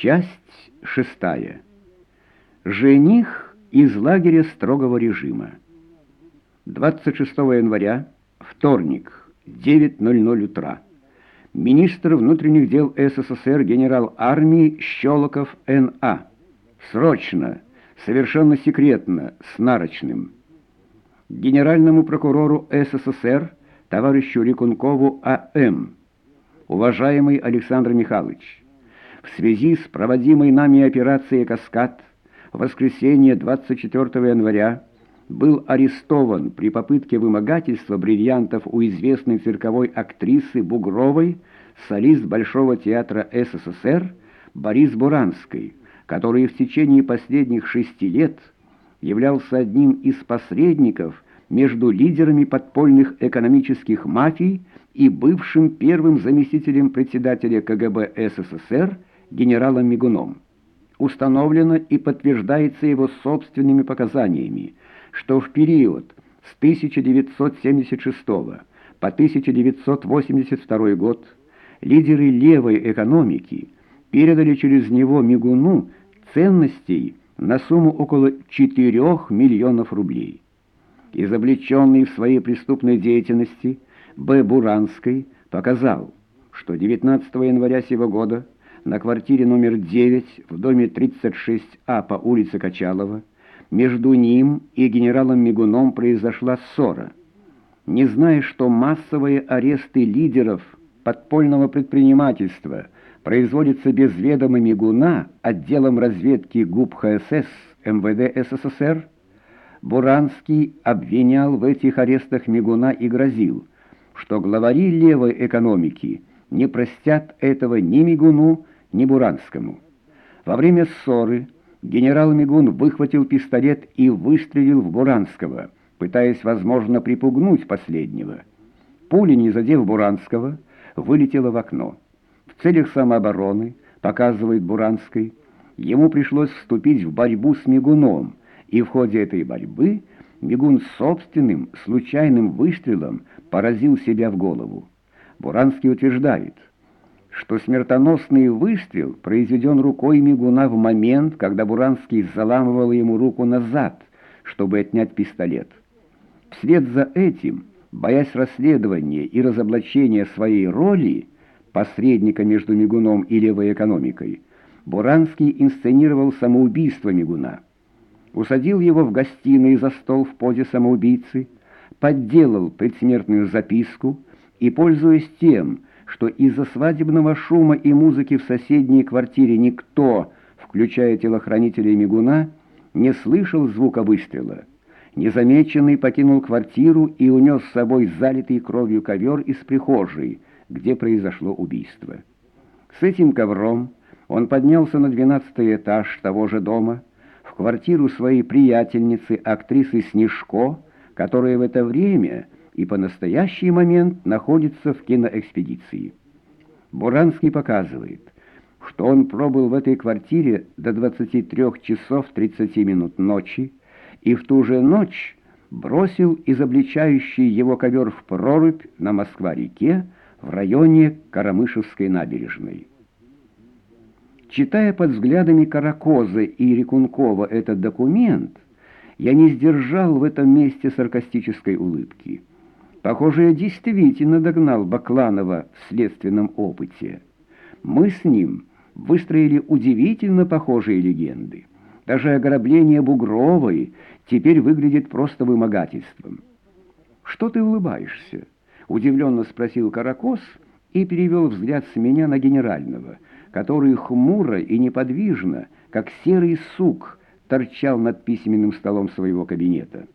Часть шестая. Жених из лагеря строгого режима. 26 января, вторник, 9.00 утра. Министр внутренних дел СССР генерал армии Щелоков Н.А. Срочно, совершенно секретно, с нарочным. Генеральному прокурору СССР товарищу Рекункову А.М. Уважаемый Александр Михайлович, в связи с проводимой нами операцией «Каскад» в воскресенье 24 января был арестован при попытке вымогательства бриллиантов у известной цирковой актрисы Бугровой солист Большого театра СССР Борис Буранский, который в течение последних шести лет являлся одним из посредников между лидерами подпольных экономических мафий и бывшим первым заместителем председателя КГБ СССР генералом Мигуном. Установлено и подтверждается его собственными показаниями, что в период с 1976 по 1982 год лидеры левой экономики передали через него Мигуну ценностей на сумму около 4 миллионов рублей. Изобличенный в своей преступной деятельности Б. Буранской показал, что 19 января сего года на квартире номер 9 в доме 36А по улице Качалова между ним и генералом Мигуном произошла ссора. Не зная, что массовые аресты лидеров подпольного предпринимательства производятся без ведома Мигуна отделом разведки ГУП ХСС МВД СССР, Буранский обвинял в этих арестах Мигуна и грозил, что главари левой экономики не простят этого ни Мигуну, ни Буранскому. Во время ссоры генерал Мигун выхватил пистолет и выстрелил в Буранского, пытаясь, возможно, припугнуть последнего. Пуля, не задев Буранского, вылетела в окно. В целях самообороны, показывает Буранский, ему пришлось вступить в борьбу с Мигуном, и в ходе этой борьбы Мигун собственным, случайным выстрелом поразил себя в голову. Буранский утверждает – что смертоносный выстрел произведен рукой Мигуна в момент, когда Буранский заламывал ему руку назад, чтобы отнять пистолет. Вслед за этим, боясь расследования и разоблачения своей роли, посредника между Мигуном и левой экономикой, Буранский инсценировал самоубийство Мигуна. Усадил его в гостиной за стол в позе самоубийцы, подделал предсмертную записку и, пользуясь тем, что из-за свадебного шума и музыки в соседней квартире никто, включая телохранителей Мигуна, не слышал звука выстрела. Незамеченный покинул квартиру и унес с собой залитый кровью ковер из прихожей, где произошло убийство. С этим ковром он поднялся на двенадцатый этаж того же дома, в квартиру своей приятельницы, актрисы Снежко, которая в это время и по настоящий момент находится в киноэкспедиции. Буранский показывает, что он пробыл в этой квартире до 23 часов 30 минут ночи и в ту же ночь бросил изобличающий его ковер в прорубь на Москва-реке в районе Карамышевской набережной. Читая под взглядами Каракозы и Рекункова этот документ, я не сдержал в этом месте саркастической улыбки. Похоже, я действительно догнал Бакланова в следственном опыте. Мы с ним выстроили удивительно похожие легенды. Даже ограбление Бугровой теперь выглядит просто вымогательством. «Что ты улыбаешься?» — удивленно спросил Каракос и перевел взгляд с меня на генерального, который хмуро и неподвижно, как серый сук, торчал над письменным столом своего кабинета.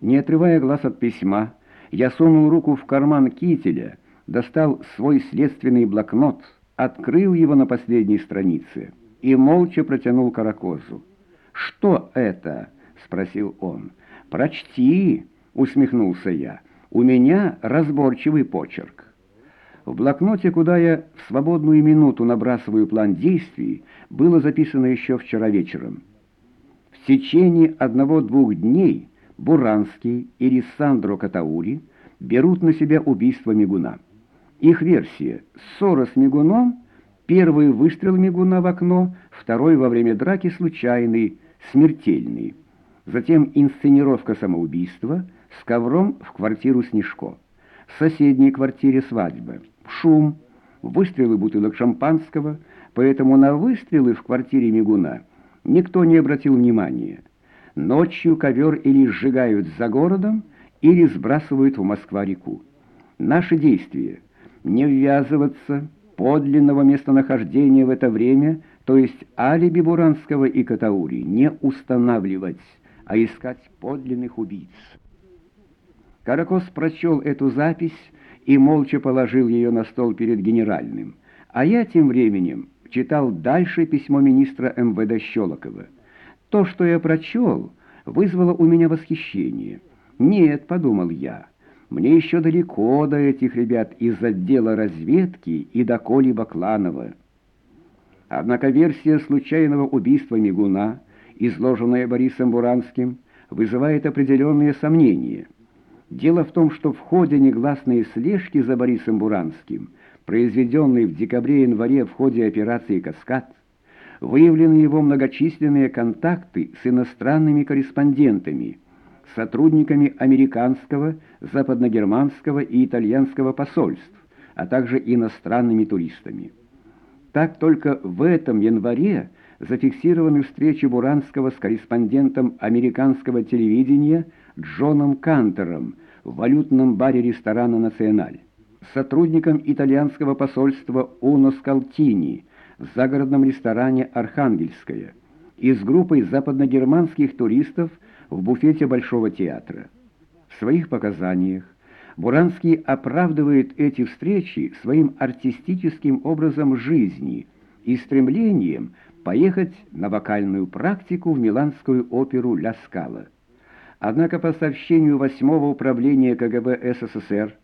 Не отрывая глаз от письма, я сунул руку в карман кителя, достал свой следственный блокнот, открыл его на последней странице и молча протянул каракозу. «Что это?» — спросил он. «Прочти!» — усмехнулся я. «У меня разборчивый почерк». В блокноте, куда я в свободную минуту набрасываю план действий, было записано еще вчера вечером. В течение одного-двух дней Буранский и Лиссандро Катаури берут на себя убийство Мигуна. Их версия – ссора с Мигуном Первый выстрел Мигуна в окно, второй во время драки случайный, смертельный. Затем инсценировка самоубийства с ковром в квартиру Снежко. В соседней квартире свадьба. Шум, выстрелы бутылок шампанского, поэтому на выстрелы в квартире Мигуна никто не обратил внимания. Ночью ковер или сжигают за городом, или сбрасывают в Москва-реку. Наши действия — не ввязываться, подлинного местонахождения в это время, то есть алиби Буранского и Катаури, не устанавливать, а искать подлинных убийц. Каракос прочел эту запись и молча положил ее на стол перед генеральным, а я тем временем читал дальше письмо министра МВД Щелокова. То, что я прочел, вызвало у меня восхищение. «Нет», — подумал я, — «мне еще далеко до этих ребят из отдела разведки и до Коли Бакланова». Однако версия случайного убийства Мигуна, изложенная Борисом Буранским, вызывает определенные сомнения. Дело в том, что в ходе негласной слежки за Борисом Буранским, произведенной в декабре-январе в ходе операции «Каскад», выявлены его многочисленные контакты с иностранными корреспондентами, сотрудниками американского, западногерманского и итальянского посольств, а также иностранными туристами. Так только в этом январе зафиксированы встречи Буранского с корреспондентом американского телевидения Джоном Кантером в валютном баре ресторана «Националь», сотрудником итальянского посольства Уно Скалтини – в загородном ресторане «Архангельская» и с группой западногерманских туристов в буфете Большого театра. В своих показаниях Буранский оправдывает эти встречи своим артистическим образом жизни и стремлением поехать на вокальную практику в миланскую оперу «Ля Скала». Однако по сообщению 8 управления КГБ СССР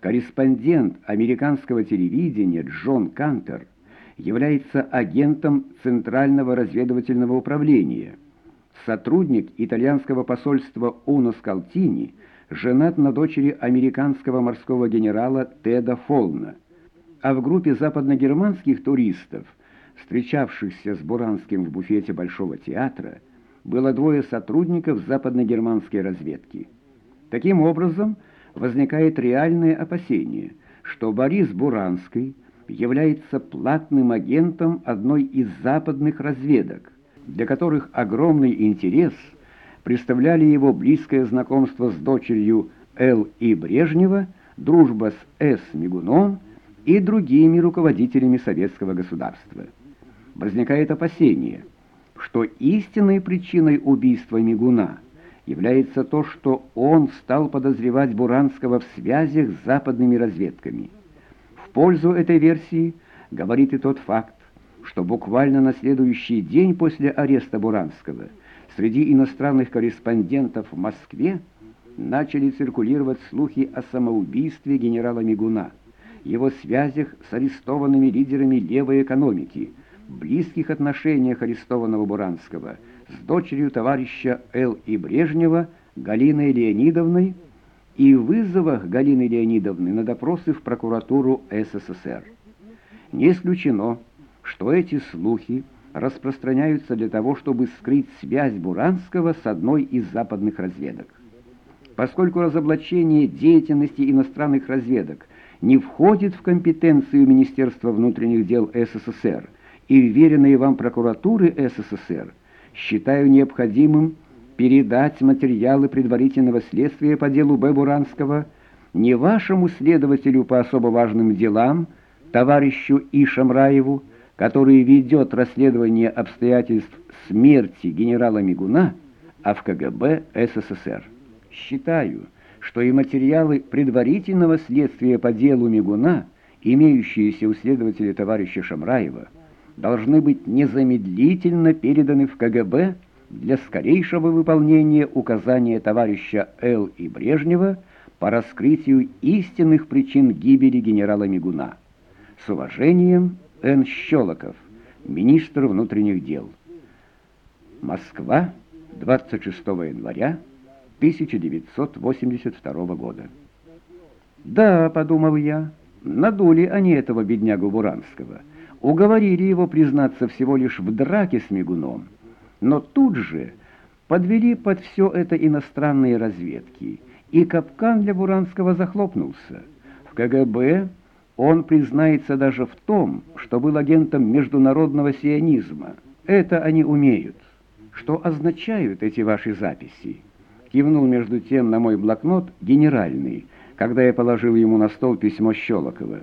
корреспондент американского телевидения Джон Кантер является агентом Центрального разведывательного управления. Сотрудник итальянского посольства Уно Скалтини женат на дочери американского морского генерала Теда Фолна. А в группе западногерманских туристов, встречавшихся с Буранским в буфете Большого театра, было двое сотрудников западногерманской разведки. Таким образом, возникает реальное опасение, что Борис Буранский – является платным агентом одной из западных разведок, для которых огромный интерес представляли его близкое знакомство с дочерью Л. И. Брежнева, дружба с С. Мигуном и другими руководителями советского государства. Возникает опасение, что истинной причиной убийства Мигуна является то, что он стал подозревать Буранского в связях с западными разведками – пользу этой версии говорит и тот факт, что буквально на следующий день после ареста Буранского среди иностранных корреспондентов в Москве начали циркулировать слухи о самоубийстве генерала Мигуна, его связях с арестованными лидерами левой экономики, близких отношениях арестованного Буранского с дочерью товарища Л. И. Брежнева Галиной Леонидовной, и вызовах Галины Леонидовны на допросы в прокуратуру СССР. Не исключено, что эти слухи распространяются для того, чтобы скрыть связь Буранского с одной из западных разведок. Поскольку разоблачение деятельности иностранных разведок не входит в компетенцию Министерства внутренних дел СССР и вверенные вам прокуратуры СССР, считаю необходимым передать материалы предварительного следствия по делу Б. Буранского не вашему следователю по особо важным делам, товарищу Ишамраеву, который ведет расследование обстоятельств смерти генерала Мигуна, а в КГБ СССР. Считаю, что и материалы предварительного следствия по делу Мигуна, имеющиеся у следователя товарища Шамраева, должны быть незамедлительно переданы в КГБ для скорейшего выполнения указания товарища Л. и Брежнева по раскрытию истинных причин гибели генерала Мигуна. С уважением, Н. Щелоков, министр внутренних дел. Москва, 26 января 1982 года. «Да», — подумал я, — «надули они этого беднягу Буранского. уговорили его признаться всего лишь в драке с Мигуном, но тут же подвели под все это иностранные разведки, и капкан для Буранского захлопнулся. В КГБ он признается даже в том, что был агентом международного сионизма. Это они умеют. Что означают эти ваши записи? Кивнул между тем на мой блокнот генеральный, когда я положил ему на стол письмо Щелокова.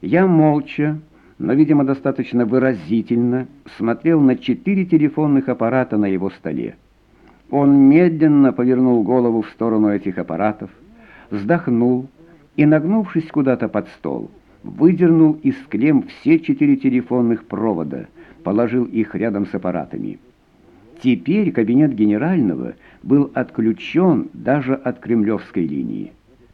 Я молча, но, видимо, достаточно выразительно смотрел на четыре телефонных аппарата на его столе. Он медленно повернул голову в сторону этих аппаратов, вздохнул и, нагнувшись куда-то под стол, выдернул из клем все четыре телефонных провода, положил их рядом с аппаратами. Теперь кабинет генерального был отключен даже от кремлевской линии.